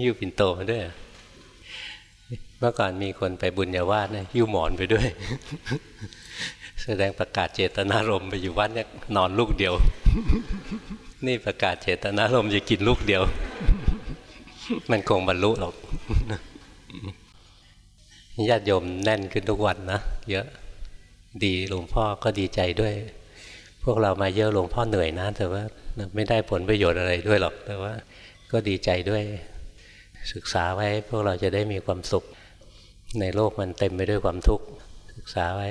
ยิ้วปิ่นโตมาด้วยเมื่อก่อนมีคนไปบุญญาวาสเนี่ยยิ้วหมอนไปด้วย แสดงประกาศเจตนารมณ์ไปอยู่วัดเนี่ยนอนลูกเดียว นี่ประกาศเจตนารมณ์จะกินลูกเดียว มันคงบรรลุหรอกญาติโยมแน่นขึ้นทุกวันนะเยอะดีหลวงพ่อก็ดีใจด้วย พวกเรามาเยอะหลวงพ่อเหนื่อยนะ แต่ว่าไม่ได้ผลประโยชน์อะไรด้วยหรอกแต่ว่า ก็ดีใจด้วย ศึกษาไว้ พวกเราจะได้มีความสุข ในโลกมันเต็มไปด้วยความทุกข์ศึกษาไว้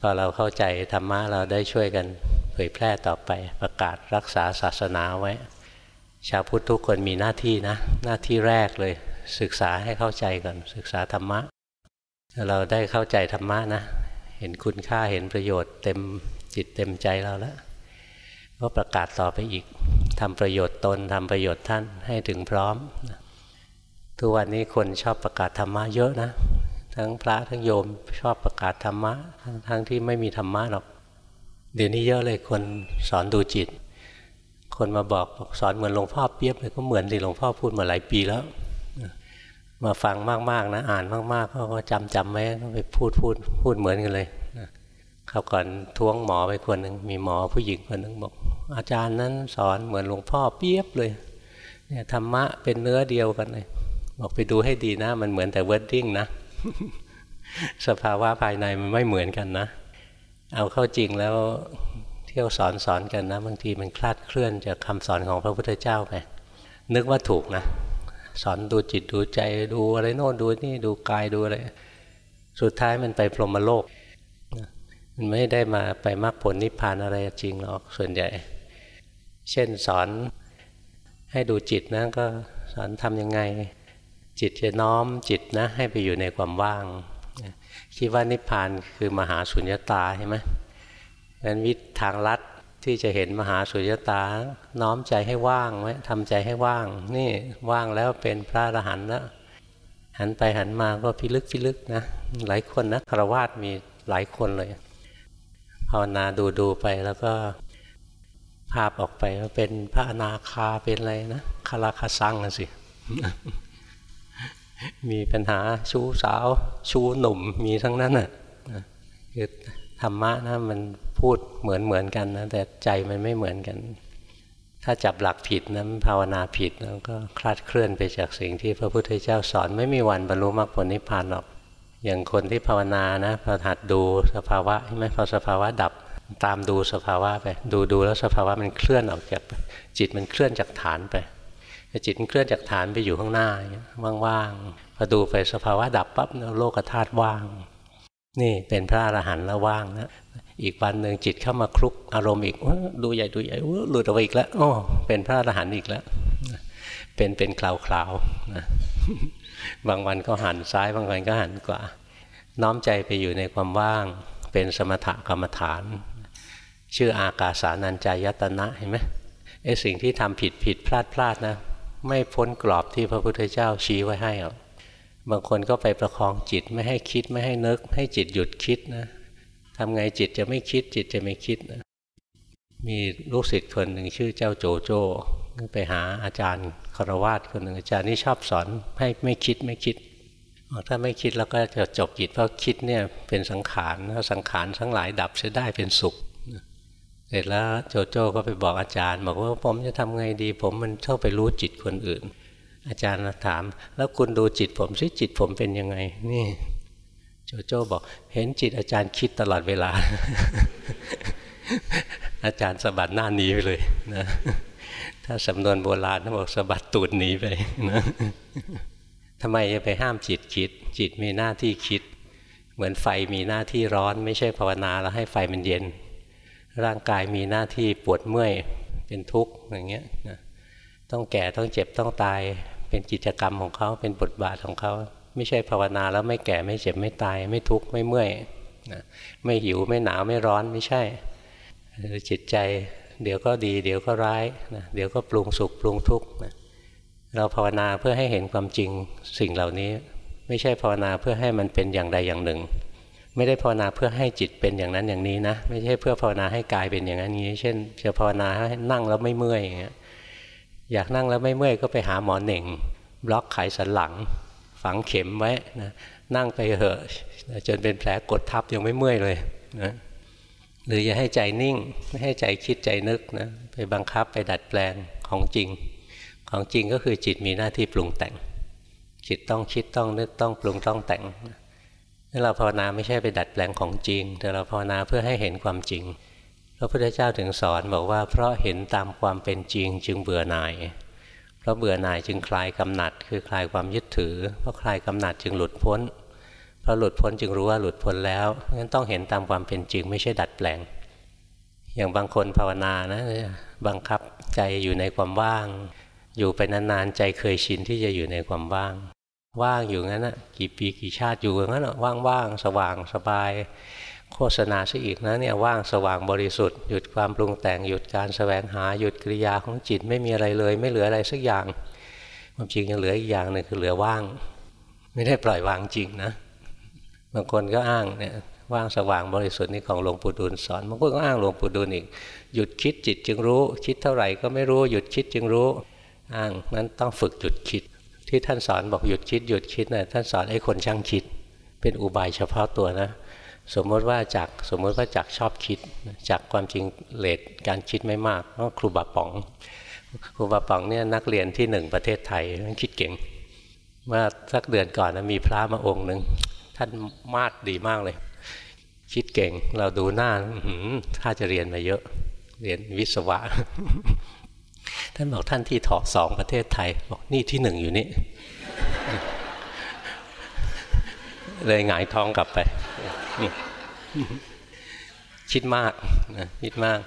พอเราเข้าใจธรรมะเราได้ช่วยกันเผยแพร่ต่อไปประกาศรักษาศาสนาไว้ ชาวพุทธทุกคนมีหน้าที่นะ หน้าที่แรกเลย ศึกษาให้เข้าใจก่อนศึกษาธรรมะเราได้เข้าใจธรรมะนะ เห็นคุณค่าเห็นประโยชน์เต็มจิตเต็มใจเราแล้วก็ประกาศต่อไปอีกทำประโยชน์ตนทำประโยชน์ท่านให้ถึงพร้อม ทุกวันนี้คนชอบประกาศธรรมะเยอะนะ ทั้งพระทั้งโยมชอบประกาศธรรมะทั้งทั้งที่ไม่มีธรรมะหรอก เดี๋ยวนี้เยอะเลยคนสอนดูจิต คนมาบอกสอนเหมือนหลวงพ่อเปียบเลยก็เหมือนที่หลวงพ่อพูดมาหลายปีแล้ว มาฟังมากๆนะ อ่านมากๆเขาก็จำจำไว้ก็ไปพูดพูดพูดเหมือนกันเลยเขาก่อนท้วงหมอไปคนหนึ่งมีหมอผู้หญิงคนหนึ่งบอก อาจารย์นั้นสอนเหมือนหลวงพ่อเปียบเลยเนี่ยธรรมะเป็นเนื้อเดียวกันเลย บอกไปดูให้ดีนะ มันเหมือนแต่ wording นะ สภาวะภายในมันไม่เหมือนกันนะ เอาเข้าจริงแล้วเที่ยวสอนสอนกันนะบางทีมันคลาดเคลื่อนจากคำสอนของพระพุทธเจ้าไปนึกว่าถูกนะ สอนดูจิตดูใจดูอะไรโน่นดูนี่ดูกายดูอะไร สุดท้ายมันไปพรหมโลกมันไม่ได้มาไปมรรคผลนิพพานอะไรจริงหรอกส่วนใหญ่ เช่นสอนให้ดูจิตนะก็สอนทำยังไง จิตจะน้อมจิตนะให้ไปอยู่ในความว่าง คิดว่านิพพานคือมหาสุญญตาใช่ไหมงั้นวิธีทางลัดที่จะเห็นมหาสุญญตา น้อมใจให้ว่างไว้ทำใจให้ว่าง นี่ว่างแล้วเป็นพระอรหันต์แล้วหันไปหันมาก็พิลึกพิลึกนะหลายคนนะคารวาสมีหลายคนเลยภาวนาดูดูไปแล้วก็ภาพออกไปว่าเป็นพระอนาคาเป็นอะไรนะคาราคาซังนสิ มีปัญหาชู้สาว ชู้หนุ่มมีทั้งนั้นอะคือธรรมะนะมันพูดเหมือนเหมือนกันนะแต่ใจมันไม่เหมือนกัน ถ้าจับหลักผิดนะภาวนาผิดแล้วก็คลาดเคลื่อนไปจากสิ่งที่พระพุทธเจ้าสอนไม่มีวันบรรลุมรรคผลนิพพานหรอก อย่างคนที่ภาวนานะพอหัดดูสภาวะใช่ไหมพอสภาวะดับตามดูสภาวะไป ดูดูแล้วสภาวะมันเคลื่อนออกจากจิตมันเคลื่อนจากฐานไป จิตเคลื่อนจากฐานไปอยู่ข้างหน้าว่างๆพอดูไปสภาวะดับปั๊บโลกธาตุว่าง นี่เป็นพระอรหันต์แล้วว่างนะอีกวันหนึ่งจิตเข้ามาคลุกอารมณ์อีกดูใหญ่ดูใหญ่หลุดออกไปอีกแล้วโอ้เป็นพระอรหันต์อีกแล้ว เป็นเป็นคลาวคลาวนะบางวันก็หันซ้ายบางวันก็หันกว่าน้อมใจไปอยู่ในความว่าง เป็นสมถกรรมฐาน ชื่ออากาสานัญจายตนะเห็นไหมไอ้สิ่งที่ทำผิดผิดพลาดพลาดนะ ไม่พ้นกรอบที่พระพุทธเจ้าชี้ไว้ให้หรอกบางคนก็ไปประคองจิตไม่ให้คิดไม่ให้นึก ให้จิตหยุดคิดนะทำไงจิตจะไม่คิดจิตจะไม่คิดนะมีลูกศิษย์คนหนึ่งชื่อเจ้าโจโจ้ไปหาอาจารย์คารวาสคนหนึ่งอาจารย์นี่ชอบสอนให้ไม่คิดไม่คิดถ้าไม่คิดแล้วก็จะจบจิตเพราะคิดเนี่ยเป็นสังขารแล้วสังขารทั้งหลายดับจะได้เป็นสุข เสร็จแล้วโจโจ้ก็ไปบอกอาจารย์ บอกว่าผมจะทำไงดี ผมมันชอบไปรู้จิตคนอื่น อาจารย์ถาม แล้วคุณดูจิตผมซิจิตผมเป็นยังไง นี่ โจโจ้บอกเห็นจิตอาจารย์คิดตลอดเวลา อาจารย์สะบัดหน้าหนีไปเลยนะถ้าสำนวนโบราณเขาบอกสะบัดตูดหนีไปนะทำไมจะไปห้ามจิตคิด จิตมีหน้าที่คิด เหมือนไฟมีหน้าที่ร้อน ไม่ใช่ภาวนาแล้วให้ไฟมันเย็น ร่างกายมีหน้าที่ปวดเมื่อยเป็นทุกข์อย่างเงี้ยนะต้องแก่ต้องเจ็บต้องตาย เป็นกิจกรรมของเขาเป็นบทบาทของเขา ไม่ใช่ภาวนาแล้วไม่แก่ไม่เจ็บไม่ตาย ไม่ทุกข์ไม่เมื่อยนะไม่หิวไม่หนาวไม่ร้อนไม่ใช่จิตใจ เดี๋ยวก็ดี เดี๋ยวก็ร้ายนะเดี๋ยวก็ปรุงสุขปรุงทุกข์นะเราภาวนาเพื่อให้เห็นความจริงสิ่งเหล่านี้ ไม่ใช่ภาวนาเพื่อให้มันเป็นอย่างใดอย่างหนึ่ง ไม่ได้ภาวนาเพื่อให้จิตเป็นอย่างนั้นอย่างนี้นะ ไม่ใช่เพื่อภาวนาให้กายเป็นอย่างนั้นอย่างนี้ เช่นจะภาวนาให้นั่งแล้วไม่เมื่อยอย่างเงี้ยอยากนั่งแล้วไม่เมื่อยก็ไปหาหมอเหน่ง บล็อกไขสันหลัง ฝังเข็มไว้นะนั่งไปเหอะจนเป็นแผลกดทับยังไม่เมื่อยเลยนะหรือจะให้ใจนิ่ง ไม่ให้ใจคิดใจนึกนะไปบังคับไปดัดแปลงของจริง ของจริงก็คือจิตมีหน้าที่ปรุงแต่ง จิตต้องคิดต้องนึกต้องปรุงต้องแต่ง นี่เราภาวนาไม่ใช่ไปดัดแปลงของจริง แต่เราภาวนาเพื่อให้เห็นความจริง พระพุทธเจ้าถึงสอนบอกว่าเพราะเห็นตามความเป็นจริงจึงเบื่อหน่าย เพราะเบื่อหน่ายจึงคลายกำหนัด คือคลายความยึดถือ เพราะคลายกำหนัดจึงหลุดพ้นพอหลุดพ้นจึงรู้ว่าหลุดพ้นแล้วงั้นต้องเห็นตามความเป็นจริง ไม่ใช่ดัดแปลง อย่างบางคนภาวนานะบังคับใจอยู่ในความว่าง อยู่ไปนานๆใจเคยชินที่จะอยู่ในความว่าง ว่างอยู่งั้นนะกี่ปีกี่ชาติอยู่งั้นว่างๆสว่างสบาย โฆษณาซะอีกนะเนี่ยว่างสว่างบริสุทธิ์หยุดความปรุงแต่งหยุดการแสวงหาหยุดกิริยาของจิตไม่มีอะไรเลย ไม่เหลืออะไรสักอย่างความจริงยังเหลืออีกอย่างหนึ่งคือเหลือว่าง ไม่ได้ปล่อยวางจริงนะบางคนก็อ้างเนี่ยว่างสว่างบริสุทธิ์นี่ของหลวงปู่ดูลสอนบางคนก็อ้างหลวงปู่ดูลอีก หยุดคิดจิตจึงรู้ คิดเท่าไหร่ก็ไม่รู้หยุดคิดจึงรู้ อ้างนั้นต้องฝึกหยุดคิด ที่ท่านสอนบอกหยุดคิดหยุดคิดนะ่ะท่านสอนไอ้คนช่างคิด เป็นอุบายเฉพาะตัวนะ สมมติว่าจากสมมติว่าจากชอบคิด จากความจริงเลดการคิดไม่มากก็ครูบาป๋องครูบาป๋องเนี่ยนักเรียนที่หนึ่งประเทศไทยคิดเก่งเมื่อสักเดือนก่อนนะมีพระมาองค์หนึ่งท่านมาดดีมากเลย คิดเก่งเราดูหน้าถ้าจะเรียนมาเยอะ เรียนวิศวะ ท่านบอกท่านที่ถอสองประเทศไทย บอกนี่ที่หนึ่งอยู่นี่ เลยหงายท้องกลับไป คิดมากนะคิดมาก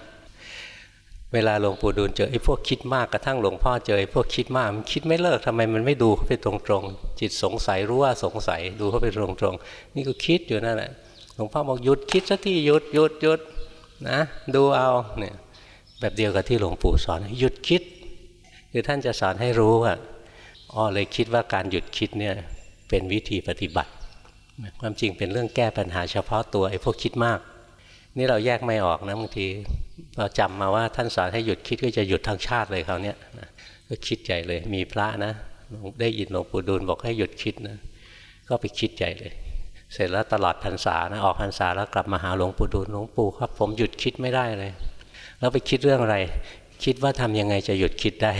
เวลาหลวงปู่ดูลเจอไอ้พวกคิดมากกระทั่งหลวงพ่อเจอไอ้พวกคิดมากมันคิดไม่เลิกทำไมมันไม่ดูเข้าไปตรงๆ จิตสงสัยรู้ว่าสงสัยดูเข้าไปตรงๆ นี่ก็คิดอยู่นั่นแหละหลวงพ่อบอกหยุดคิดสักทีหยุดหยุดหยุดนะดูเอาเนี่ย แบบเดียวกับที่หลวงปู่สอน หยุดคิด คือท่านจะสอนให้รู้ว่าอ๋อเลยคิดว่าการหยุดคิดเนี่ยเป็นวิธีปฏิบัติ ความจริงเป็นเรื่องแก้ปัญหาเฉพาะตัวไอ้พวกคิดมาก นี่เราแยกไม่ออกนะบางทีเราจำมาว่าท่านสอนให้หยุดคิดก็จะหยุดทั้งชาติเลยเขาเนี่ยก็คิดใจเลย มีพระนะได้ยินหลวงปู่ดูลบอกให้หยุดคิดนะก็ไปคิดใจเลย เสร็จแล้วตลอดพรรษานะออกพรรษาแล้วกลับมาหาหลวงปู่ดูลหลวงปู่ครับผมหยุดคิดไม่ได้เลย แล้วไปคิดเรื่องอะไร คิดว่าทำยังไงจะหยุดคิดได้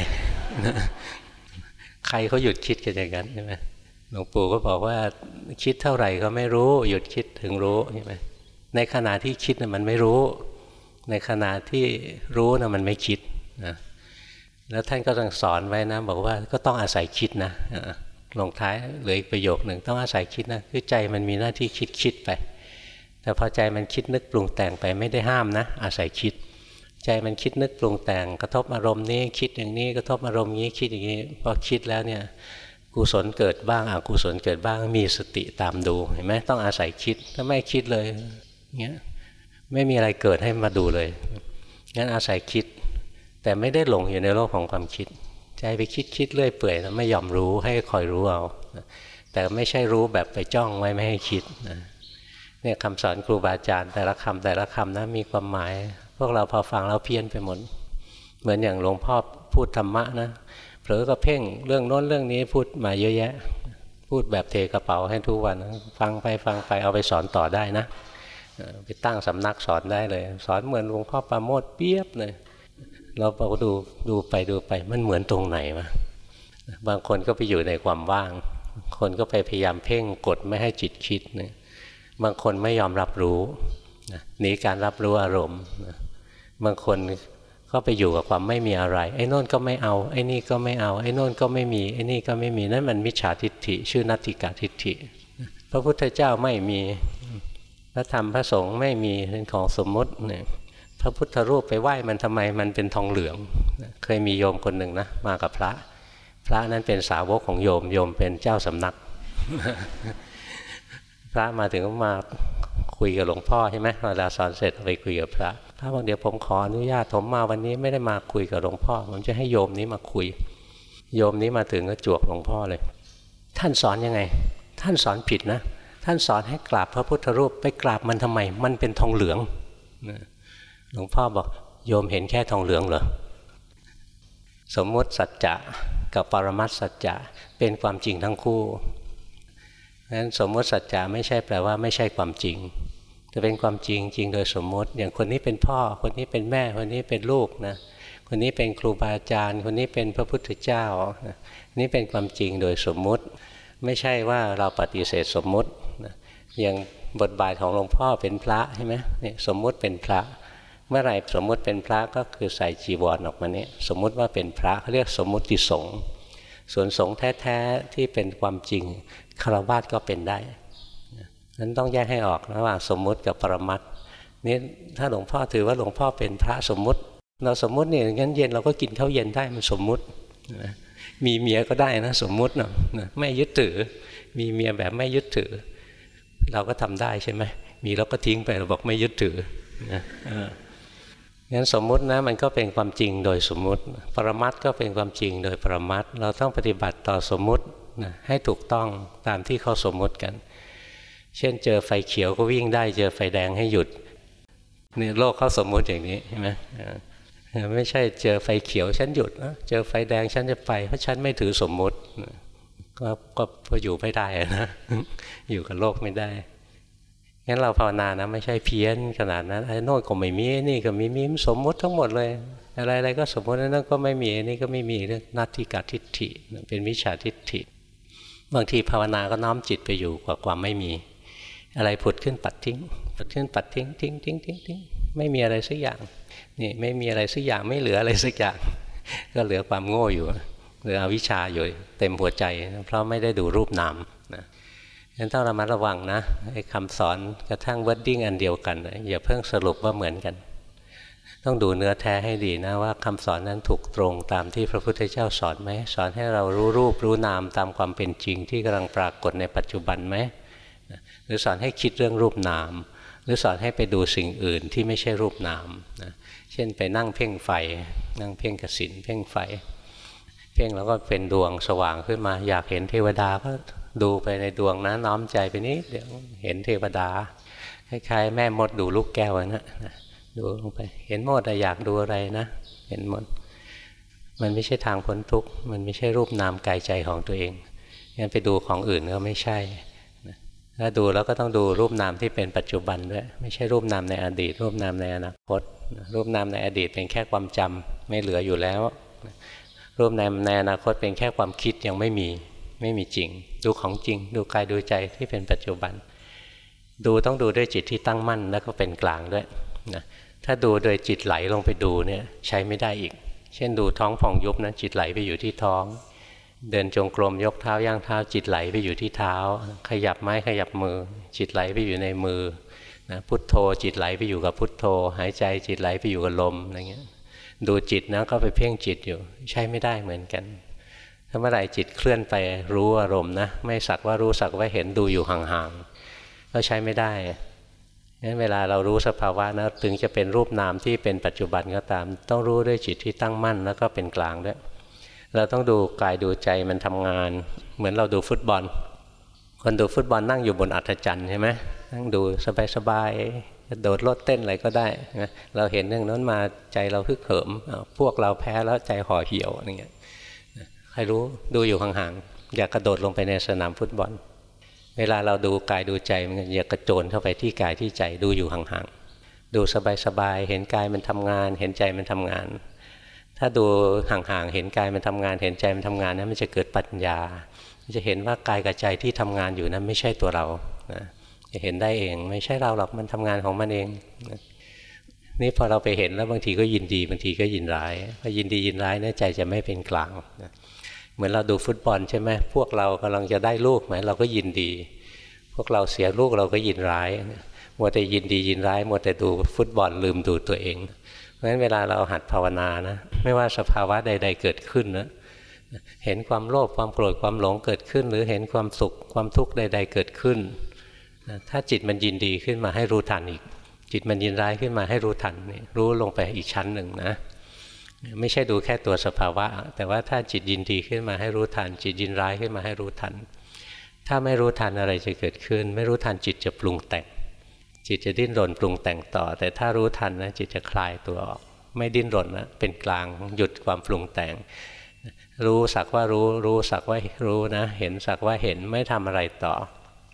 ใครเขาหยุดคิดกันอย่างนั้นใช่ไหมหลวงปู่ก็บอกว่าคิดเท่าไหร่ก็ไม่รู้ หยุดคิดถึงรู้ใช่ไหมในขณะที่คิดนะมันไม่รู้ ในขณะที่รู้นะมันไม่คิดนะแล้วท่านก็ต้องสอนไว้นะ บอกว่าก็ต้องอาศัยคิดนะลงท้ายเหลืออีกประโยคหนึ่งต้องอาศัยคิดนะคือใจมันมีหน้าที่คิดคิดไป แต่พอใจมันคิดนึกปรุงแต่งไปไม่ได้ห้ามนะ อาศัยคิด ใจมันคิดนึกปรุงแต่งกระทบอารมณ์นี้คิดอย่างนี้กระทบอารมณ์นี้คิดอย่างนี้พอคิดแล้วเนี่ยกุศลเกิดบ้างอกุศลเกิดบ้างมีสติตามดูเห็นไหมต้องอาศัยคิดถ้าไม่คิดเลยเงี้ยไม่มีอะไรเกิดให้มาดูเลยงั้นอาศัยคิด แต่ไม่ได้หลงอยู่ในโลกของความคิด ใจไปคิดคิดเรื่อยเปื่อยแล้วไม่ยอมรู้ให้คอยรู้เอาแต่ไม่ใช่รู้แบบไปจ้องไว้ไม่ให้คิดเนี่ยคำสอนครูบาอาจารย์แต่ละคำแต่ละคำนะมีความหมาย พวกเราพอฟังแล้วเพี้ยนไปหมด เหมือนอย่างหลวงพ่อพูดธรรมะนะเผลอก็เพ่งเรื่องโน้นเรื่องนี้พูดมาเยอะแยะ พูดแบบเทกระเป๋าให้ทุกวัน ฟังไปฟังไปเอาไปสอนต่อได้นะไปตั้งสำนักสอนได้เลย สอนเหมือนหลวงพ่อปราโมทเปียบเลยเราไปดูดูไปดูไปมันเหมือนตรงไหนมาบางคนก็ไปอยู่ในความว่าง คนก็ไปพยายามเพ่งกดไม่ให้จิตคิดนะบางคนไม่ยอมรับรู้ หนีการรับรู้อารมณ์บางคนก็ไปอยู่กับความไม่มีอะไร ไอ้นนก็ไม่เอา ไอ้นี่ก็ไม่เอา ไอ้นนก็ไม่มี ไอ้นี่ก็ไม่มี นั่นมันมิจฉาทิฏฐิ ชื่อนัตติกาทิฏฐิ พระพุทธเจ้าไม่มี พระธรรมพระสงฆ์ไม่มี เป็นของสมมติเนี่ยพระพุทธรูปไปไหว้มันทำไม มันเป็นทองเหลือง เคยมีโยมคนหนึ่งนะ มากับพระ พระนั้นเป็นสาวกของโยม โยมเป็นเจ้าสำนัก พระมาถึงก็มา คุยกับหลวงพ่อใช่ไหมเวลาสอนเสร็จไปคุยกับพระพระบอกเดี๋ยวผมขออนุญาตผมมาวันนี้ไม่ได้มาคุยกับหลวงพ่อ ผมจะให้โยมนี้มาคุย โยมนี้มาถึงก็จวกหลวงพ่อเลย ท่านสอนยังไง ท่านสอนผิดนะ ท่านสอนให้กราบพระพุทธรูปไปกราบมันทำไม มันเป็นทองเหลืองหลวงพ่อบอกโยมเห็นแค่ทองเหลืองเหรอสมมติสัจจะกับปรมัตสัจจะเป็นความจริงทั้งคู่นั้นสมมติสัจจะไม่ใช่แปลว่าไม่ใช่ความจริง จะเป็นความจริงจริงโดยสมมติ อย่างคนนี้เป็นพ่อ คนนี้เป็นแม่ คนนี้เป็นลูกนะคนนี้เป็นครูบาอาจารย์ คนนี้เป็นพระพุทธเจ้านี่เป็นความจริงโดยสมมุติ ไม่ใช่ว่าเราปฏิเสธสมมุติอย่างบทบาทของหลวงพ่อเป็นพระใช่ไหมเนี่ยสมมุติเป็นพระ เมื่อไหร่สมมุติเป็นพระก็คือใส่จีวรออกมาเนี่ยสมมุติว่าเป็นพระเขาเรียกสมมุติสงฆ์ส่วนสงฆ์แท้ๆที่เป็นความจริงคารวะก็เป็นได้ นั้นต้องแยกให้ออกระหว่างสมมุติกับปรมัตนี่ถ้าหลวงพ่อถือว่าหลวงพ่อเป็นพระสมมุติ เราสมมุติเนี่ยงั้นเย็นเราก็กินข้าวเย็นได้มันสมมุติมีเมียก็ได้นะสมมุตินะไม่ยึดถือ มีเมียแบบไม่ยึดถือ เราก็ทำได้ใช่ไหมมีเราก็ทิ้งไปเราบอกไม่ยึดถือนะงั้นสมมุตินะมันก็เป็นความจริงโดยสมมุติ ปรมัตก็เป็นความจริงโดยปรมัตเราต้องปฏิบัติต่อสมมุตินะให้ถูกต้องตามที่เขาสมมุติกัน เช่นเจอไฟเขียวก็วิ่งได้ เจอไฟแดงให้หยุดนี่โลกเขาสมมุติอย่างนี้ใช่ไหมไม่ใช่เจอไฟเขียวฉันหยุดนะเจอไฟแดงฉันจะไป เพราะฉันไม่ถือสมมุติก็ก็อยู่ไม่ได้นะอยู่กับโลกไม่ได้งั้นเราภาวนานะไม่ใช่เพี้ยนขนาดนั้นไอ้โน่นก็ไม่มีนี่ก็มีมีสมมุติทั้งหมดเลย อะไรอะไรก็สมมตินั่นก็ไม่มีนี่ก็ไม่มีเรื่องนัตถิกาทิฏฐิเป็นวิชาทิฏฐิ บางทีภาวนาก็น้อมจิตไปอยู่กว่าความไม่มี อะไรผุดขึ้นปัดทิ้งผุดขึ้นปัดทิ้งทิ้งทิ้งทิ้งทิ้งไม่มีอะไรสักอย่างนี่ไม่มีอะไรสักอย่างไม่เหลืออะไรสักอย่าง ก็เหลือความโง่อยู่เหลืออวิชชาอยู่เต็มหัวใจ เพราะไม่ได้ดูรูปนามนะงั้นต้องระมัดระวังนะไอ้คำสอนกระทั่งวัดดิ้งอันเดียวกันอย่าเพิ่งสรุปว่าเหมือนกัน ต้องดูเนื้อแท้ให้ดีนะว่าคำสอนนั้นถูกตรงตามที่พระพุทธเจ้าสอนไหมสอนให้เรารู้รูปรู้นามตามความเป็นจริงที่กำลังปรากฏในปัจจุบันไหม รือสอนให้คิดเรื่องรูปนาม หรือสอนให้ไปดูสิ่งอื่นที่ไม่ใช่รูปนามนะเช่นไปนั่งเพ่งไฟ นั่งเพ่งกสินเพ่งไฟ เพ่งแล้วก็เป็นดวงสว่างขึ้นมา อยากเห็นเทวดาก็ดูไปในดวงนะน้อมใจไปนี้เดี๋ยวเห็นเทวดาคล้ายๆ แม่มดดูลูกแก้วนะดูลงไปเห็นหมดอยากดูอะไรนะ เห็นหมด มันไม่ใช่ทางพ้นทุกข์มันไม่ใช่รูปนามกายใจของตัวเองงั้นไปดูของอื่นก็ไม่ใช่ ถ้าดูแล้วก็ต้องดูรูปนามที่เป็นปัจจุบันด้วย ไม่ใช่รูปนามในอดีต รูปนามในอนาคต รูปนามในอดีตเป็นแค่ความจำไม่เหลืออยู่แล้ว รูปนามในอนาคตเป็นแค่ความคิดยังไม่มีไม่มีจริง ดูของจริง ดูกายดูใจที่เป็นปัจจุบัน ดูต้องดูด้วยจิตที่ตั้งมั่นแล้วก็เป็นกลางด้วยนะถ้าดูโดยจิตไหลลงไปดูเนี่ยใช้ไม่ได้อีก เช่นดูท้องผ่องยุบนะจิตไหลไปอยู่ที่ท้อง เดินจงกรมยกเท้าย่างเท้า จิตไหลไปอยู่ที่เท้า ขยับไม้ขยับมือ จิตไหลไปอยู่ในมือนะพุทโธจิตไหลไปอยู่กับพุทโธ หายใจจิตไหลไปอยู่กับลมอะไรเงี้ยดูจิตนะก็ไปเพ่งจิตอยู่ ใช้ไม่ได้เหมือนกันถ้าเมื่อไหร่จิตเคลื่อนไปรู้อารมณ์นะไม่สักว่ารู้สักว่าเห็นดูอยู่ห่างๆก็ใช้ไม่ได้งั้นเวลาเรารู้สภาวะนะถึงจะเป็นรูปนามที่เป็นปัจจุบันก็ตาม ต้องรู้ด้วยจิตที่ตั้งมั่นแล้วก็เป็นกลางด้วย เราต้องดูกายดูใจมันทำงาน เหมือนเราดูฟุตบอล คนดูฟุตบอลนั่งอยู่บนอัฐจันทร์ใช่ไหมนั่งดูสบายๆโดดรถเต้นอะไรก็ได้นะเราเห็นเรื่องนั้นมาใจเราพึกเหิม พวกเราแพ้แล้วใจห่อเหี่ยวอะไรเงี้ยใครรู้ดูอยู่ห่างๆอย่ากระโดดลงไปในสนามฟุตบอล เวลาเราดูกายดูใจมันอย่ากระโจนเข้าไปที่กายที่ใจดูอยู่ห่างๆดูสบายๆเห็นกายมันทำงาน เห็นใจมันทำงาน ถ้าดูห่างๆเห็นกายมันทำงานเห็นใจมันทำงานนั้นมันจะเกิดปัญญาจะเห็นว่ากายกับใจที่ทำงานอยู่นั้นไม่ใช่ตัวเรานะจะเห็นได้เอง ไม่ใช่เราหรอกมันทำงานของมันเองนี่พอเราไปเห็นแล้วบางทีก็ยินดีบางทีก็ยินร้ายพอยินดียินร้ายเนี่ยใจจะไม่เป็นกลางเหมือนเราดูฟุตบอลใช่ไหมพวกเรากำลังจะได้ลูกไหมเราก็ยินดี พวกเราเสียลูกเราก็ยินร้ายมัวแต่ยินดียินร้ายมัวแต่ดูฟุตบอลลืมดูตัวเอง ราะฉะนั้นเวลาเราหัดภาวนานะไม่ว่าสภาวะใด ๆ เกิดขึ้นนะเห็นความโลภความโกรธความหลงเกิดขึ้น หรือเห็นความสุขความทุกข์ใด ๆ เกิดขึ้น ถ้าจิตมันยินดีขึ้นมาให้รู้ทันอีก จิตมันยินร้ายขึ้นมาให้รู้ทันรู้ลงไปอีกชั้นหนึ่งนะไม่ใช่ดูแค่ตัวสภาวะ แต่ว่าถ้าจิตยินดีขึ้นมาให้รู้ทัน จิตยินร้ายขึ้นมาให้รู้ทัน ถ้าไม่รู้ทันอะไรจะเกิดขึ้น ไม่รู้ทันจิตจะปรุงแต่ง จิตจะดิ้นรนปรุงแต่งต่อ แต่ถ้ารู้ทันนะจิตจะคลายตัวออก ไม่ดิ้นรนนะเป็นกลางหยุดความปรุงแต่ง รู้สักว่ารู้รู้สักว่ารู้นะ เห็นสักว่าเห็นไม่ทำอะไรต่อ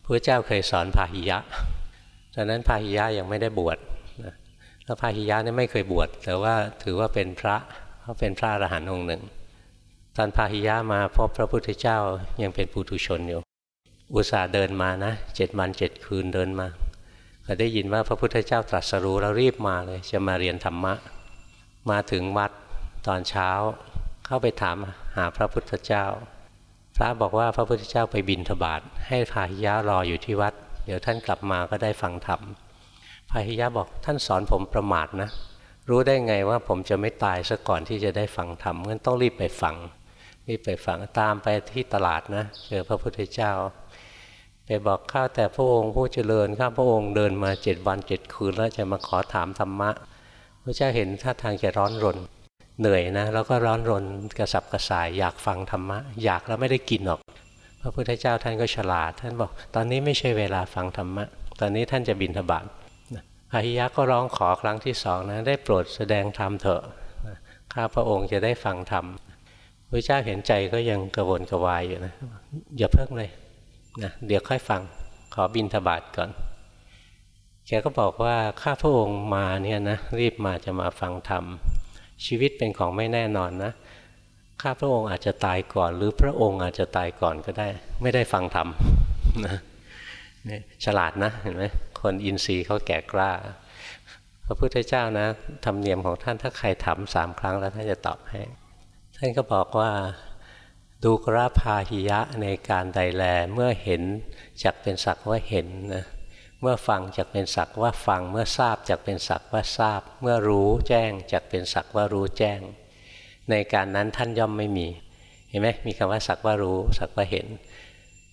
พระเจ้าเคยสอนพาหิยะตอนนั้นพาหิยะยังไม่ได้บวชแล้วพาหิยะนี่ไม่เคยบวชแต่ว่าถือว่าเป็นพระเขาเป็นพระอรหันต์องค์หนึ่ง ตอนพาหิยะมาพบพระพุทธเจ้ายังเป็นปุถุชนอยู่อุตส่าห์เดินมานะเจ็ดวันเจ็ดคืนเดินมา พอได้ยินว่าพระพุทธเจ้าตรัสรู้แล้วรีบมาเลย จะมาเรียนธรรมะ มาถึงวัดตอนเช้า เข้าไปถามหาพระพุทธเจ้า พระบอกว่าพระพุทธเจ้าไปบินทบาทให้พาหิยะรออยู่ที่วัด เดี๋ยวท่านกลับมาก็ได้ฟังธรรมพาหิยะบอกท่านสอนผมประมาทนะ รู้ได้ไงว่าผมจะไม่ตายซะก่อนที่จะได้ฟังธรรมงั้นต้องรีบไปฟังรีบไปฟังตามไปที่ตลาดนะเจอพระพุทธเจ้า ไปบอกข้าแต่พระองค์ผู้เจริญข้าพระองค์เดินมาเจ็ดวันเจ็ดคืนแล้วจะมาขอถามธรรมะพระเจ้าเห็นท่าทางจะร้อนรน เหนื่อยนะแล้วก็ร้อนรนกระสับกระส่ายอยากฟังธรรมะ อยากแล้วไม่ได้กินหรอก พระพุทธเจ้าท่านก็ฉลาด ท่านบอกตอนนี้ไม่ใช่เวลาฟังธรรมะ ตอนนี้ท่านจะบินทบาทพาหิยะก็ร้องขอครั้งที่สองนะได้โปรดแสดงธรรมเถอะข้าพระองค์จะได้ฟังธรรมพระเจ้าเห็นใจก็ยังกระวนกระวายอยู่นะอย่าเพิ่งเลย นะเดี๋ยวค่อยฟังขอบินทบาทก่อน แกก็บอกว่าข้าพระองค์มาเนี่ยนะรีบมาจะมาฟังธรรม ชีวิตเป็นของไม่แน่นอนนะข้าพระองค์อาจจะตายก่อน หรือพระองค์อาจจะตายก่อนก็ได้ ไม่ได้ฟังธรรมนะฉลาดนะเห็นไหมคนอินทรีย์เขาแก่กล้า พระพุทธเจ้านะธรรมเนียมของท่านถ้าใครถามสามครั้งแล้วท่านจะตอบให้ ท่านก็บอกว่า ดูกราพาหิยะในการใดแล เมื่อเห็นจักเป็นสักว่าเห็นนะเมื่อฟังจักเป็นสักว่าฟัง เมื่อทราบจักเป็นสักว่าทราบ เมื่อรู้แจ้งจักเป็นสักว่ารู้แจ้ง ในการนั้นท่านย่อมไม่มี เห็นไหมมีคำว่าสักว่ารู้สักว่าเห็น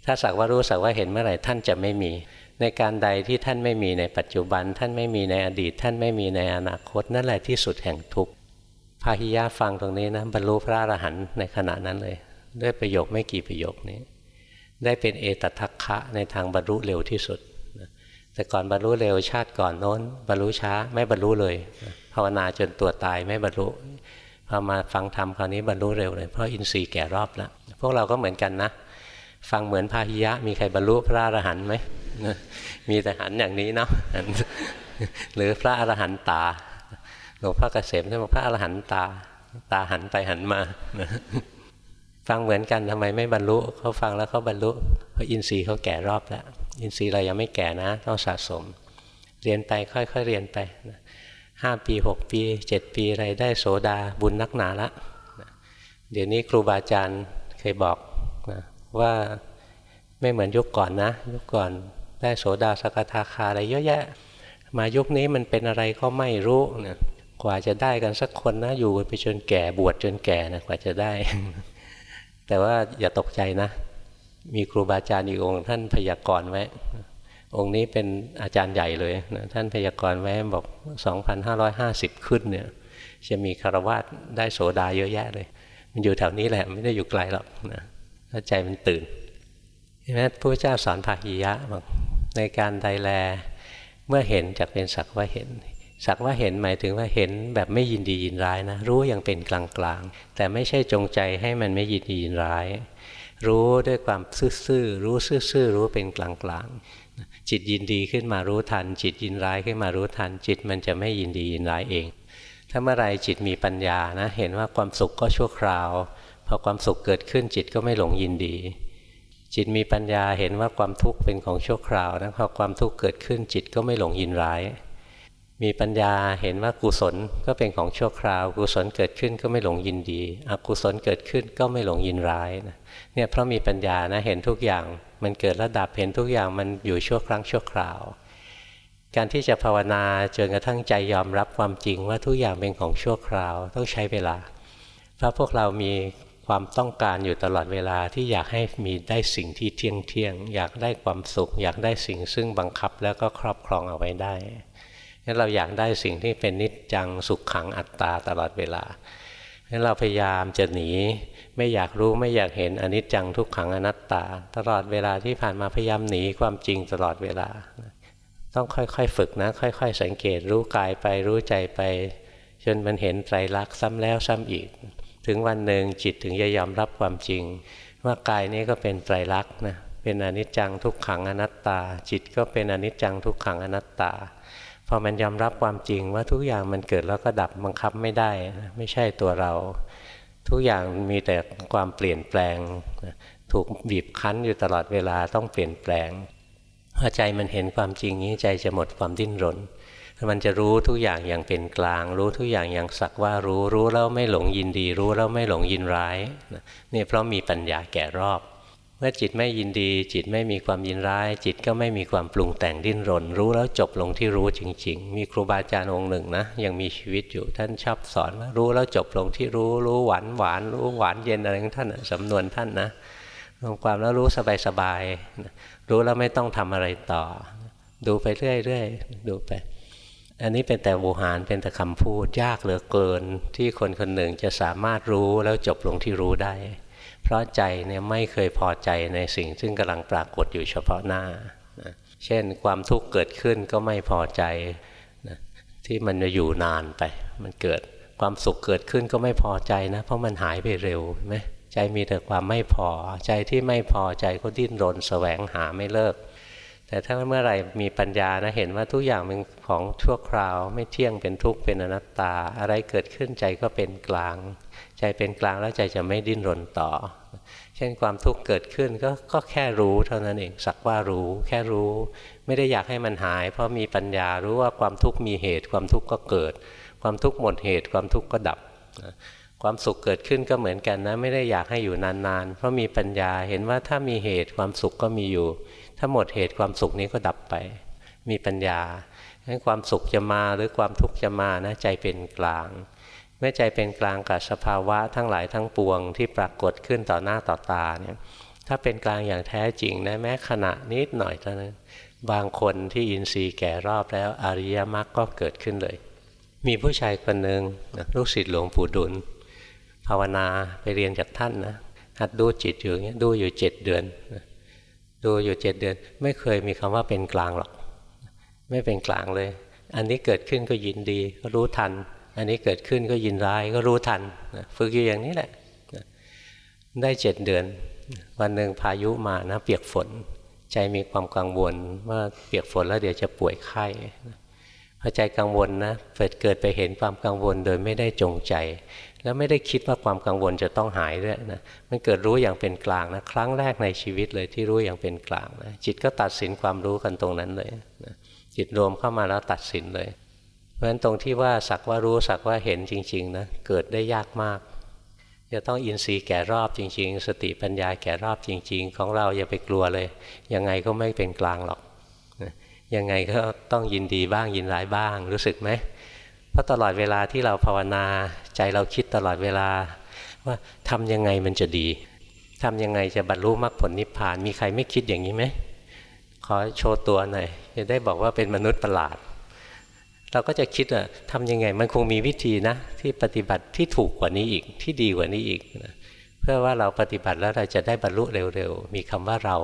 ถ้าสักว่ารู้สักว่าเห็นเมื่อไหร่ท่านจะไม่มี ในการใดที่ท่านไม่มีในปัจจุบัน ท่านไม่มีในอดีต ท่านไม่มีในอนาคตนั่นแหละที่สุดแห่งทุกข์พาหิยะฟังตรงนี้นะบรรลุพระอรหันต์ในขณะนั้นเลย ด้วยประโยคไม่กี่ประโยคนี้ ได้เป็นเอตทัคคะในทางบรรลุเร็วที่สุด แต่ก่อนบรรลุเร็วชาติก่อนโน้น บรรลุช้าไม่บรรลุเลย ภาวนาจนตัวตายไม่บรรลุพอมาฟังธรรมคราวนี้บรรลุเร็วเลย เพราะอินทรีย์แก่รอบแล้วพวกเราก็เหมือนกันนะ ฟังเหมือนพาหิยะ มีใครบรรลุพระอรหันต์ไหมมีแต่หันอย่างนี้เนาะหรือพระอรหันต์ตาหลวงพ่อเกษมท่านบอกพระอรหันต์ตาตาหันไปหันมา ฟังเหมือนกันทำไมไม่บรรลุเขาฟังแล้วเขาบรรลุเพราะอินทรีย์เขาแก่รอบแล้วอินทรีย์เรายังไม่แก่นะ ต้องสะสม เรียนไปค่อยๆเรียนไปห้าปีหกปีเจ็ดปีอะไรได้โสดาบุญนักหนาละเดี๋ยวนี้ครูบาอาจารย์เคยบอกนะว่าไม่เหมือนยุคก่อนนะ ยุคก่อนได้โสดาสกทาคาอะไรเยอะแยะ มายุคนี้มันเป็นอะไรก็ไม่รู้นะกว่าจะได้กันสักคนนะอยู่ไปจนแก่บวชจนแก่นะกว่าจะได้ แต่ว่าอย่าตกใจนะ มีครูบาอาจารย์อีกองค์ท่านพยากรณ์ไว้ องค์นี้เป็นอาจารย์ใหญ่เลยนะท่านพยากรณ์ไว้บอก 2,550 ขึ้นเนี่ย จะมีคารวะได้โสดาเยอะแยะเลย มันอยู่แถวนี้แหละไม่ได้อยู่ไกลหรอกนะถ้าใจมันตื่นใช่ไหมพระเจ้าสอนภาหิยะบอกในการใดแลเมื่อเห็นจะเป็นสักว่าเห็น สักว่าเห็นหมายถึงว่าเห็นแบบไม่ยินดียินร้ายนะ รู้อย่างเป็นกลางๆ แต่ไม่ใช่จงใจให้มันไม่ยินดียินร้าย รู้ด้วยความซื่อๆรู้ซื่อๆรู้เป็นกลางๆจิตยินดีขึ้นมารู้ทัน จิตยินร้ายขึ้นมารู้ทัน จิตมันจะไม่ยินดียินร้ายเอง ถ้าเมื่อไรจิตมีปัญญานะ เห็นว่าความสุขก็ชั่วคราวพอความสุขเกิดขึ้นจิตก็ไม่หลงยินดี จิตมีปัญญาเห็นว่าความทุกข์เป็นของชั่วคราวนะพอความทุกข์เกิดขึ้นจิตก็ไม่หลงยินร้าย มีปัญญาเห็นว่ากุศลก็เป็นของชั่วคราว กุศลเกิดขึ้นก็ไม่หลงยินดีอกุศลเกิดขึ้นก็ไม่หลงยินร้ายนะเนี่ยเพราะมีปัญญานะเห็นทุกอย่างมันเกิดระดับเห็นทุกอย่างมันอยู่ชั่วครั้งชั่วคราว การที่จะภาวนาจนกระทั่งใจยอมรับความจริงว่าทุกอย่างเป็นของชั่วคราวต้องใช้เวลา เพราะพวกเรามีความต้องการอยู่ตลอดเวลาที่อยากให้มีได้สิ่งที่เที่ยงเที่ยงอยากได้ความสุข อยากได้สิ่งซึ่งบังคับแล้วก็ครอบครองเอาไว้ได้ งั้นเราอยากได้สิ่งที่เป็นนิจจังสุขขังอัตตาตลอดเวลางั้นเราพยายามจะหนี ไม่อยากรู้ไม่อยากเห็นอนิจจังทุกขังอนัตตา ตลอดเวลาที่ผ่านมาพยายามหนีความจริงตลอดเวลา ต้องค่อยๆฝึกนะ ค่อย ๆ สังเกตรู้กายไปรู้ใจไป จนมันเห็นไตรลักษณ์ซ้ำแล้วซ้ำอีก ถึงวันหนึ่งจิตถึงจะยอมรับความจริง ว่ากายนี้ก็เป็นไตรลักษณ์นะเป็นอนิจจังทุกขังอนัตตา จิตก็เป็นอนิจจังทุกขังอนัตตา พอมันยอมรับความจริงว่าทุกอย่างมันเกิดแล้วก็ดับบังคับไม่ได้ ไม่ใช่ตัวเรา ทุกอย่างมีแต่ความเปลี่ยนแปลง ถูกบีบคั้นอยู่ตลอดเวลาต้องเปลี่ยนแปลงพอใจมันเห็นความจริงนี้ใจจะหมดความดิ้นรน มันจะรู้ทุกอย่างอย่างเป็นกลาง รู้ทุกอย่างอย่างสักว่ารู้รู้แล้วไม่หลงยินดี รู้แล้วไม่หลงยินร้ายนี่เพราะมีปัญญาแก่รอบ เมื่อจิตไม่ยินดี จิตไม่มีความยินร้าย จิตก็ไม่มีความปรุงแต่งดิ้นรน รู้แล้วจบลงที่รู้จริง ๆ มีครูบาอาจารย์องค์หนึ่งนะยังมีชีวิตอยู่ท่านชอบสอนว่ารู้แล้วจบลงที่รู้รู้หวานหวานรู้หวานเย็นอะไรของท่านสำนวนท่านนะรวมความแล้วรู้สบายๆรู้แล้วไม่ต้องทำอะไรต่อ ดูไปเรื่อยๆดูไป อันนี้เป็นแต่โวหารเป็นแต่คำพูดยากเหลือเกิน ที่คนคนหนึ่งจะสามารถรู้แล้วจบลงที่รู้ได้ เพราะใจเนี่ยไม่เคยพอใจในสิ่งซึ่งกำลังปรากฏอยู่เฉพาะหน้านะเช่นความทุกข์เกิดขึ้นก็ไม่พอใจนะที่มันจะอยู่นานไป มันเกิดความสุขเกิดขึ้นก็ไม่พอใจนะ เพราะมันหายไปเร็วไหมใจมีแต่ความไม่พอ ใจที่ไม่พอใจก็ดิ้นรนสแสวงหาไม่เลิก แต่ถ้าเมื่อไหร่มีปัญญานะเห็นว่าทุกอย่างเป็นของชั่วคราว ไม่เที่ยงเป็นทุกข์เป็นอนัตตา อะไรเกิดขึ้นใจก็เป็นกลาง ใจเป็นกลางแล้วใจจะไม่ดิ้นรนต่อ เช่นความทุกข์เกิดขึ้นก็ก็แค่รู้เท่านั้นเองสักว่ารู้ แค่รู้ ไม่ได้อยากให้มันหาย เพราะมีปัญญารู้ว่าความทุกข์มีเหตุ ความทุกข์ก็เกิด ความทุกข์หมดเหตุ ความทุกข์ก็ดับความสุขเกิดขึ้นก็เหมือนกันนะ ไม่ได้อยากให้อยู่นานๆ เพราะมีปัญญาเห็นว่าถ้ามีเหตุความสุขก็มีอยู่ ถ้าหมดเหตุความสุขนี้ก็ดับไป มีปัญญาให้ความสุขจะมาหรือความทุกข์จะมานะใจเป็นกลาง เมื่อใจเป็นกลางกับสภาวะทั้งหลายทั้งปวงที่ปรากฏขึ้นต่อหน้าต่อตาเนี่ยถ้าเป็นกลางอย่างแท้จริงนะแม้ขณะนิดหน่อยเท่านั้นบางคนที่อินทรีย์แก่รอบแล้วอริยมรรคก็เกิดขึ้นเลย มีผู้ชายคนหนึ่งลูกศิษย์หลวงปู่ดุล ภาวนาไปเรียนจากท่านนะหัดดูจิตอยู่เงี้ยดูอยู่เจ็ดเดือน ดูอยู่เจ็ดเดือน ไม่เคยมีคำว่าเป็นกลางหรอก ไม่เป็นกลางเลย อันนี้เกิดขึ้นก็ยินดีก็รู้ทัน อันนี้เกิดขึ้นก็ยินร้ายก็รู้ทันฝึกอยู่อย่างนี้แหละได้เจ็ดเดือน วันหนึ่งพายุมานะ เปียกฝน ใจมีความกังวลว่าเปียกฝนแล้วเดี๋ยวจะป่วยไข้พอใจกังวลนะเกิดเกิดไปเห็นความกังวลโดยไม่ได้จงใจ แล้วไม่ได้คิดว่าความกังวลจะต้องหายด้วยนะมันเกิดรู้อย่างเป็นกลางนะครั้งแรกในชีวิตเลยที่รู้อย่างเป็นกลางนะจิตก็ตัดสินความรู้กันตรงนั้นเลยนะจิตรวมเข้ามาแล้วตัดสินเลย เพราะฉะนั้นตรงที่ว่าสักว่ารู้สักว่าเห็นจริงๆนะเกิดได้ยากมากจะต้องอินทรีย์แก่รอบจริง ๆ สติปัญญาแก่รอบจริง ๆ ของเราอย่าไปกลัวเลย ยังไงก็ไม่เป็นกลางหรอกยังไงก็ต้องยินดีบ้างยินร้ายบ้างรู้สึกไหม เพราะตลอดเวลาที่เราภาวนาใจเราคิดตลอดเวลา ว่าทำยังไงมันจะดีทำยังไงจะบรรลุมรรคผลนิพพานมีใครไม่คิดอย่างนี้ไหมขอโชว์ตัวหน่อยจะได้บอกว่าเป็นมนุษย์ประหลาด เราก็จะคิดว่าทำยังไงมันคงมีวิธีนะ ที่ปฏิบัติที่ถูกกว่านี้อีกที่ดีกว่านี้อีกนะเพื่อว่าเราปฏิบัติแล้วเราจะได้บรรลุเร็วๆ มีคำว่าเรา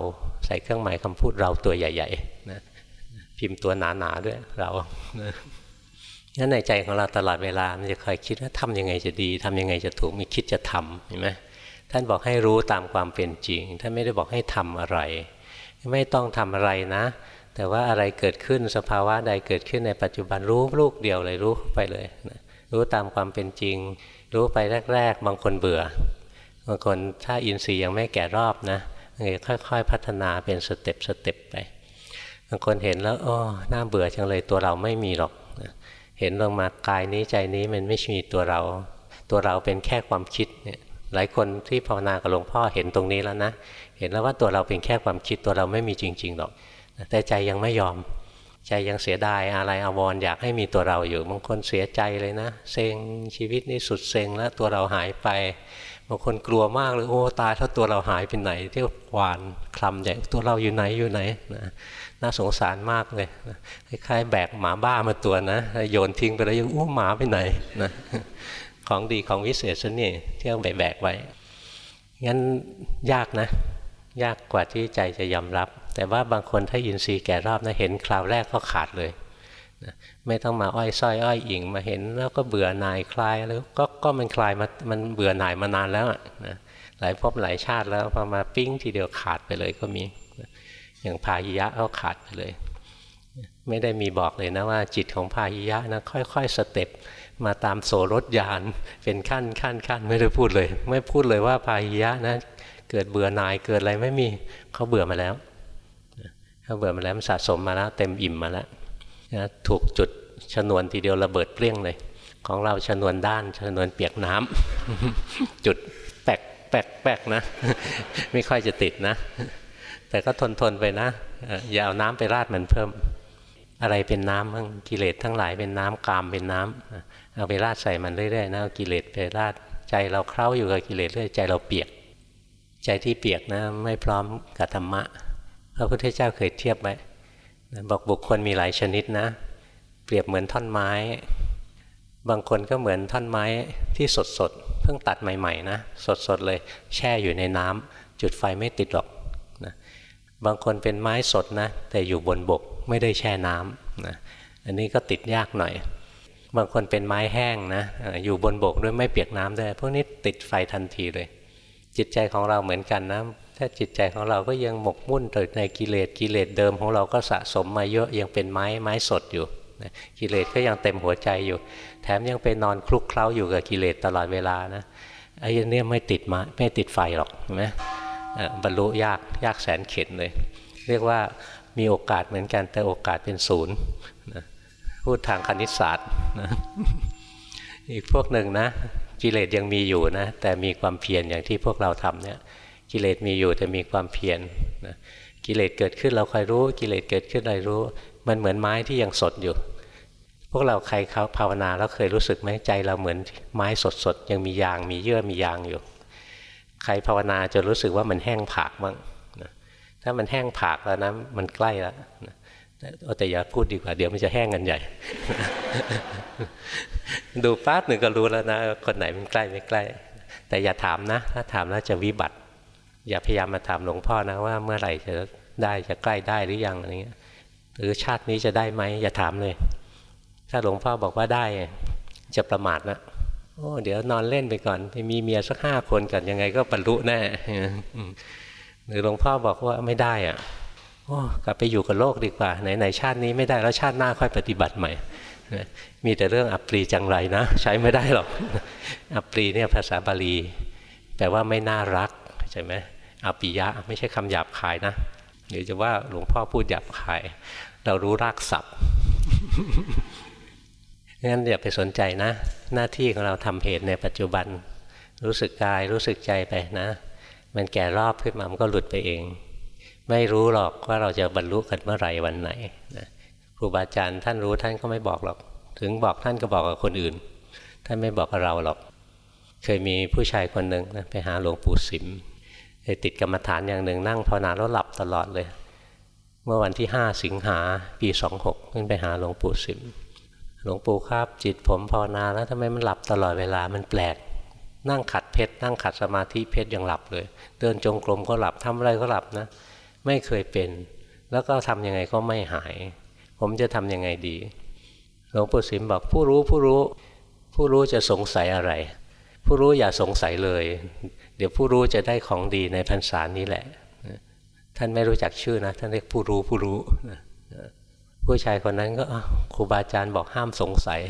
ใส่เครื่องหมายคำพูดเราตัวใหญ่ๆนะพิมพ์ตัวหนาๆด้วยเรางั้ นั่นในใจของเราตลอดเวลา มันจะคอยคิดว่าทำยังไงจะดีทำยังไงจะถูกมีคิดจะทำเห็นไหมท่านบอกให้รู้ตามความเป็นจริง ท่านไม่ได้บอกให้ทำอะไร ไม่ต้องทำอะไรนะ แต่ว่าอะไรเกิดขึ้นสภาวะใดเกิดขึ้นในปัจจุบันรู้ลูกเดียวเลยรู้ไปเลยนะรู้ตามความเป็นจริง รู้ไปแรก ๆ บางคนเบื่อบางคนถ้าอินทรีย์ยังไม่แก่รอบนะค่อยๆพัฒนาเป็นสเต็ปสเต็ปไปบางคนเห็นแล้วอ๋อน่าเบื่อจังเลยตัวเราไม่มีหรอก เห็นลงมากายนี้ใจนี้มันไม่มีตัวเรา ตัวเราเป็นแค่ความคิดเนี่ยหลายคนที่ภาวนากับหลวงพ่อเห็นตรงนี้แล้วนะ เห็นแล้วว่าตัวเราเป็นแค่ความคิดตัวเราไม่มีจริงๆหรอก แต่ใจยังไม่ยอม ใจยังเสียดายอะไรอาวรอยากให้มีตัวเราอยู่บางคนเสียใจเลยนะ เซ็งชีวิตนี้สุดเซ็งแล้วตัวเราหายไปบางคนกลัวมากเลยโอ้ตายถ้าตัวเราหายไปไหนที่หวานคลำใหญ่ตัวเราอยู่ไหนอยู่ไหนนะ น่าสงสารมากเลยคล้ายๆแบกหมาบ้ามาตัวนะโยนทิ้งไปแล้วยังอู้หมาไปไหนนะของดีของวิเศษซะนี่ที่ต้องแบกไว้งั้นยากนะ ยากกว่าที่ใจจะยอมรับ แต่ว่าบางคนถ้ายินทรีย์แก่รอบนะเห็นคราวแรกก็ขาดเลยไม่ต้องมาอ้อยส้อยอ้อยอิงมาเห็นแล้วก็เบื่อหน่ายคลายแล้วก็ก็มันคลายมามันเบื่อหน่ายมานานแล้วนะหลายภพหลายชาติแล้วพอมาปิ้งทีเดียวขาดไปเลยก็มี อย่างพาหิยะเขาขาดไปเลย ไม่ได้มีบอกเลยนะว่า จิตของพาหิยะนะค่อย ๆ สเต็ปมาตามโสรถยานเป็นขั้นขั้นขั้นไม่ได้พูดเลย ไม่พูดเลยว่าพาหิยะนะเกิดเบื่อหน่ายเกิดอะไรไม่มีเขาเบื่อมาแล้วเขาเบื่อมาแล้วมันสะสมมาแล้วเต็มอิ่มมาแล้วนะถูกจุดชนวนทีเดียวระเบิดเปรี้ยงเลย ของเราชนวนด้านชนวนเปียกน้ำจุดแปกแปกแปกนะ ไม่ค่อยจะติดนะ แต่ก็ทนทนไปนะอย่าเอาน้ำไปราดมันเพิ่ม อะไรเป็นน้ำบ้างกิเลสทั้งหลายเป็นน้ำกามเป็นน้ำเอาไปราดใส่มันเรื่อยๆนะเอากิเลสไปราดใจเราเคล้าอยู่กับกิเลสเรื่อยใจเราเปียก ใจที่เปียกนะไม่พร้อมกับธรรมะพระพุทธเจ้าเคยเทียบไว้บอกบุคคลมีหลายชนิดนะ เปรียบเหมือนท่อนไม้ บางคนก็เหมือนท่อนไม้ที่สดสดเพิ่งตัดใหม่ๆนะสดสดเลยแช่อยู่ในน้ำจุดไฟไม่ติดหรอก บางคนเป็นไม้สดนะ แต่อยู่บนบกไม่ได้แช่น้ำนะอันนี้ก็ติดยากหน่อย บางคนเป็นไม้แห้งนะอยู่บนบกด้วยไม่เปียกน้ำด้วยพวกนี้ติดไฟทันทีเลย จิตใจของเราเหมือนกันนะถ้าจิตใจของเราก็ยังหมกมุ่นติดในกิเลสกิเลสเดิมของเราก็สะสมมาเยอะยังเป็นไม้ไม้สดอยู่กิเลสก็ยังเต็มหัวใจอยู่ แถมยังไปนอนคลุกเคล้าอยู่กับกิเลสตลอดเวลานะไอ้เนี่ยไม่ติดมาไม่ติดไฟหรอกเห็นไหม บรรลุยากยากแสนเข็นเลย เรียกว่ามีโอกาสเหมือนกันแต่โอกาสเป็นศูนย์นะพูดทางคณิตศาสตร์นะอีกพวกหนึ่งนะกิเลสยังมีอยู่นะแต่มีความเพียรอย่างที่พวกเราทำเนี่ยกิเลสมีอยู่แต่มีความเพียรนะกิเลสเกิดขึ้นเราคอยรู้ กิเลสเกิดขึ้นเรารู้ มันเหมือนไม้ที่ยังสดอยู่ พวกเราใครเขาภาวนาแล้วเคยรู้สึกไหมใจเราเหมือนไม้สดๆยังมียางมีเยื่อมียางอยู่ ใครภาวนาจะรู้สึกว่ามันแห้งผากบ้างนะถ้ามันแห้งผากแล้วนะมันใกล้แล้วนะแต่อย่าพูดดีกว่า เดี๋ยวมันจะแห้งกันใหญ่ ดูป๊าบหนึ่งก็รู้แล้วนะ คนไหนมันใกล้ไม่ใกล้ แต่อย่าถามนะ ถ้าถามแล้วจะวิบัติ อย่าพยายามมาถามหลวงพ่อนะว่าเมื่อไหร่จะได้จะใกล้ได้หรือยังอะไรเงี้ยหรือชาตินี้จะได้ไหมอย่าถามเลย ถ้าหลวงพ่อบอกว่าได้จะประมาทนะ โอ้เดี๋ยวนอนเล่นไปก่อน ไปมีเมียสักห้าคนกันยังไงก็บรรลุแน่หรือหลวงพ่อบอกว่าไม่ได้อะโอ้กลับไปอยู่กับโลกดีกว่า ไหนไหนชาตินี้ไม่ได้แล้วชาติหน้าค่อยปฏิบัติใหม่ มีแต่เรื่องอัปรีจังไรนะ ใช้ไม่ได้หรอก อัปรีเนี่ยภาษาบาลีแปลว่าไม่น่ารักใช่ไหมอปิยะไม่ใช่คำหยาบคายนะหรือจะว่าหลวงพ่อพูดหยาบคาย เรารู้รากศัพท์ งั้นอย่าไปสนใจนะ หน้าที่ของเราทำเหตุในปัจจุบัน รู้สึกกายรู้สึกใจไปนะ มันแก่รอบขึ้นมามันก็หลุดไปเอง ไม่รู้หรอกว่าเราจะบรรลุกันเมื่อไหร่วันไหนนะครูบาอาจารย์ท่านรู้ท่านก็ไม่บอกหรอก ถึงบอกท่านก็บอกกับคนอื่น ท่านไม่บอกกับเราหรอก เคยมีผู้ชายคนหนึ่งนะไปหาหลวงปู่สิมติดกรรมฐานอย่างหนึ่งนั่งภาวนาแล้วหลับตลอดเลย เมื่อวันที่ห้าสิงหาปีสองหกขึ้นไปหาหลวงปู่สิม หลวงปู่ครับ จิตผมภาวนาแล้วทำไมมันหลับตลอดเวลามันแปลก นั่งขัดเพชรนั่งขัดสมาธิเพชรยังหลับเลย เดินจงกรมก็หลับทำอะไรก็หลับนะ ไม่เคยเป็น แล้วก็ทํำยังไงก็ไม่หาย ผมจะทํำยังไงดี หลวงปู่สิมบอกผู้รู้ผู้รู้ ผู้รู้จะสงสัยอะไร ผู้รู้อย่าสงสัยเลย เดี๋ยวผู้รู้จะได้ของดีในพรรษานี้แหละ ท่านไม่รู้จักชื่อนะ ท่านเรียกผู้รู้ผู้รู้ ผู้ชายคนนั้นก็ครูบาอาจารย์บอกห้ามสงสัย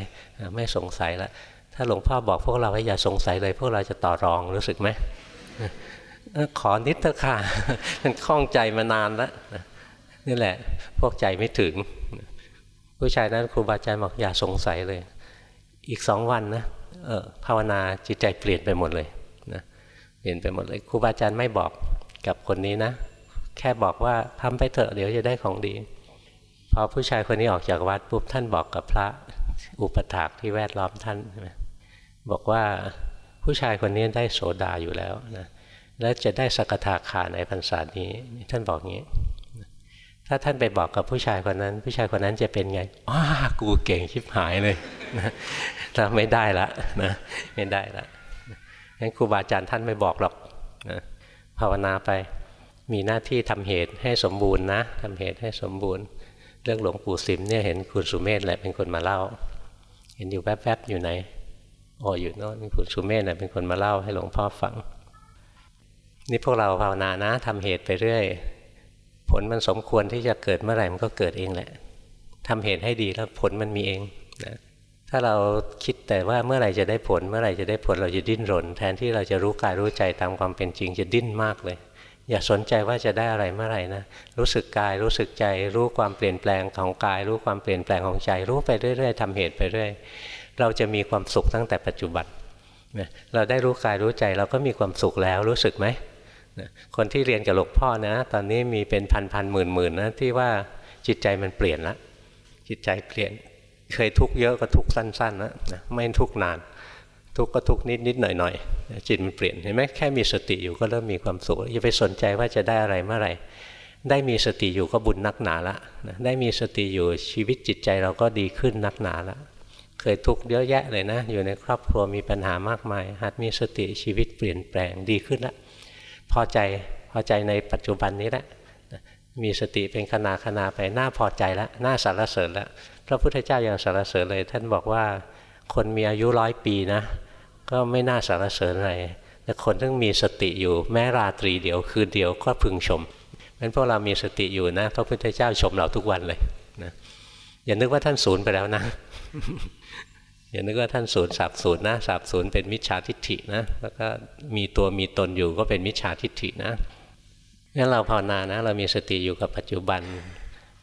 ไม่สงสัยแล้วถ้าหลวงพ่อบอกพวกเราให้อย่าสงสัยเลย พวกเราจะต่อรองรู้สึกไหมขอนิดเถอะค่ะมันคล่องใจมานานแล้วนี่แหละ พวกใจไม่ถึง ผู้ชายนั้นครูบาอาจารย์บอกอย่าสงสัยเลย อีกสองวันนะเออภาวนาจิตใจเปลี่ยนไปหมดเลยเปลี่ยนไปหมดเลยครูบาอาจารย์ไม่บอกกับคนนี้นะ แค่บอกว่าทำไปเถอะเดี๋ยวจะได้ของดี พอผู้ชายคนนี้ออกจากวัดปุ๊บท่านบอกกับพระอุปถากที่แวดล้อมท่าน บอกว่าผู้ชายคนนี้ได้โสดาอยู่แล้วนะและจะได้สกทาขาในพรรษานี้ท่านบอกงี้ ถ้าท่านไปบอกกับผู้ชายคนนั้น ผู้ชายคนนั้นจะเป็นไงอ้ากูเก่งชิบหายเลยนะถ้าไม่ได้ละนะไม่ได้ละงั้นครูบาอาจารย์ท่านไม่บอกหรอกนะภาวนาไปมีหน้าที่ทำเหตุให้สมบูรณ์นะทำเหตุให้สมบูรณ์ เรื่องหลวงปู่สิมเนี่ยเห็นคุณสุเมธแหละเป็นคนมาเล่า เห็นอยู่แวบๆอยู่ไหนอ๋ออยู่โน่นคุณสุเมธแหละเป็นคนมาเล่าให้หลวงพ่อฟัง นี่พวกเราภาวนานะทำเหตุไปเรื่อย ผลมันสมควรที่จะเกิดเมื่อไหร่มันก็เกิดเองแหละทำเหตุให้ดีแล้วผลมันมีเองนะถ้าเราคิดแต่ว่าเมื่อไหร่จะได้ผล เมื่อไหร่จะได้ผลเราจะดิ้นรน แทนที่เราจะรู้กายรู้ใจตามความเป็นจริงจะดิ้นมากเลย อย่าสนใจว่าจะได้อะไรเมื่อไหร่นะรู้สึกกายรู้สึกใจ รู้ความเปลี่ยนแปลงของกาย รู้ความเปลี่ยนแปลงของใจ รู้ไปเรื่อย ๆทำเหตุไปเรื่อยเราจะมีความสุขตั้งแต่ปัจจุบันเราได้รู้กายรู้ใจเราก็มีความสุขแล้วรู้สึกไหมคนที่เรียนกับหลวงพ่อนะ ตอนนี้มีเป็นพันพันหมื่นหมื่นนะที่ว่าจิตใจมันเปลี่ยนละจิตใจเปลี่ยนเคยทุกข์เยอะก็ทุกข์สั้นๆนะไม่ทุกข์นาน ทุกข์ก็ทุกข์นิดนิดหน่อยหน่อยจิตมันเปลี่ยนเห็นไหมแค่มีสติอยู่ก็เริ่มมีความสุขอย่าไปสนใจว่าจะได้อะไรเมื่อไหร่ได้มีสติอยู่ก็บุญนักหนาละได้มีสติอยู่ชีวิตจิตใจเราก็ดีขึ้นนักหนาละเคยทุกข์เยอะแยะเลยนะ อยู่ในครอบครัวมีปัญหามากมาย หัดมีสติชีวิตเปลี่ยนแปลงดีขึ้นละพอใจพอใจในปัจจุบันนี้แหละมีสติเป็นขณะขณะไปน่าพอใจแล้วน่าสรรเสริญแล้วพระพุทธเจ้ายังสรรเสริญเลย ท่านบอกว่าคนมีอายุร้อยปีนะ ก็ไม่น่าสรรเสริญอะไรแต่คนที่มีสติอยู่แม้ราตรีเดียวคืนเดียวก็พึงชมเพราะพวกเรามีสติอยู่นะพระพุทธเจ้าชมเราทุกวันเลยนะอย่านึกว่าท่านศูนย์ไปแล้วนะ อย่านึกว่าท่านศูนย์สับศูนย์นะสับศูนย์เป็นมิจฉาทิฏฐินะแล้วก็มีตัวมีตนอยู่ก็เป็นมิจฉาทิฏฐินะงั้นเราภาวนานะ เรามีสติอยู่กับปัจจุบัน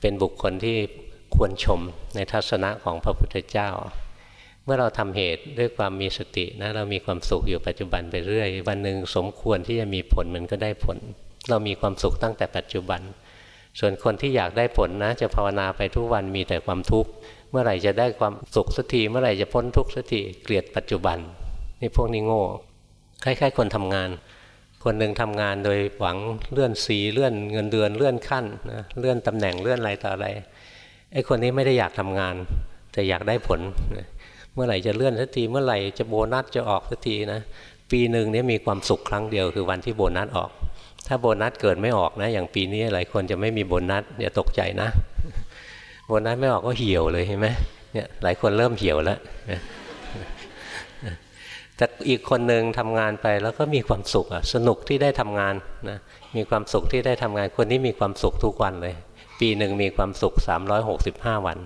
เป็นบุคคลที่ควรชมในทัศนะของพระพุทธเจ้า มื่อเราทำเหตุด้วยความมีสตินะเรามีความสุขอยู่ปัจจุบันไปเรื่อย วันหนึ่งสมควรที่จะมีผลมันก็ได้ผล เรามีความสุขตั้งแต่ปัจจุบัน ส่วนคนที่อยากได้ผลนะ จะภาวนาไปทุกวันมีแต่ความทุกข์เมื่อไหร่จะได้ความสุขสักทีเมื่อไหร่จะพ้นทุกข์สักทีเกลียดปัจจุบันนี่พวกนี้โง่คล้ายๆ คนทำงาน คนหนึ่งทำงานโดยหวังเลื่อนสีเลื่อนเงินเดือนเลื่อนขั้นนะเลื่อนตำแหน่งเลื่อนอะไรต่ออะไรไอ้คนนี้ไม่ได้อยากทำงาน แต่อยากได้ผลเมื่อไหร่จะเลื่อนสักทีเมื่อไหร่จะโบนัสจะออกสักทีนะปีหนึ่งนี้มีความสุขครั้งเดียวคือวันที่โบนัสออก ถ้าโบนัสเกิดไม่ออกนะ อย่างปีนี้หลายคนจะไม่มีโบนัสอย่าตกใจนะ โบนัสไม่ออกก็เหี่ยวเลยเห็นไหมเนี่ยหลายคนเริ่มเหี่ยวแล้วแต่อีกคนหนึ่งทำงานไปแล้วก็มีความสุขอะสนุกที่ได้ทำงานนะมีความสุขที่ได้ทำงานคนนี้มีความสุขทุกวันเลย ปีหนึ่งมีความสุข 365 วัน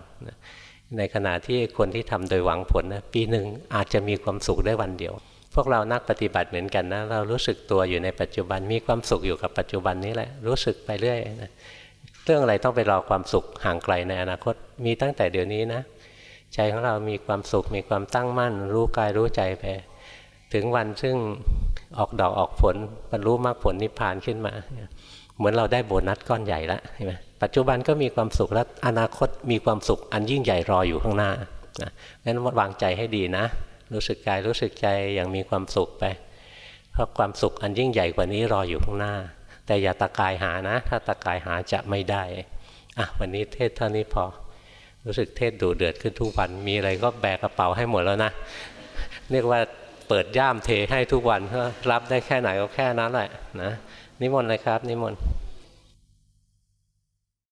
ในขณะที่คนที่ทำโดยหวังผลนะปีหนึ่งอาจจะมีความสุขได้วันเดียว พวกเรานักปฏิบัติเหมือนกันนะเรารู้สึกตัวอยู่ในปัจจุบันมีความสุขอยู่กับปัจจุบันนี้แหละรู้สึกไปเรื่อยนะเรื่องอะไรต้องไปรอความสุขห่างไกลในอนาคตมีตั้งแต่เดี๋ยวนี้นะใจของเรามีความสุขมีความตั้งมั่น รู้กายรู้ใจไป ถึงวันซึ่งออกดอกออกผลบรรลุมรรคผลนิพพานขึ้นมา เหมือนเราได้โบนัสก้อนใหญ่แล้วใช่ไหมปัจจุบันก็มีความสุขและอนาคตมีความสุขอันยิ่งใหญ่รออยู่ข้างหน้านะงั้นวางใจให้ดีนะ รู้สึกกายรู้สึกใจอย่างมีความสุขไป เพราะความสุขอันยิ่งใหญ่กว่านี้รออยู่ข้างหน้า แต่อย่าตะกายหานะ ถ้าตะกายหาจะไม่ได้อะวันนี้เทศเท่านี้พอ รู้สึกเทศดูเดือดขึ้นทุกวันมีอะไรก็แบกกระเป๋าให้หมดแล้วนะเรียกว่าเปิดย่ามเทให้ทุกวันรับได้แค่ไหนก็แค่นั้นแหละนะ นิมนต์เลยครับ นิมนต์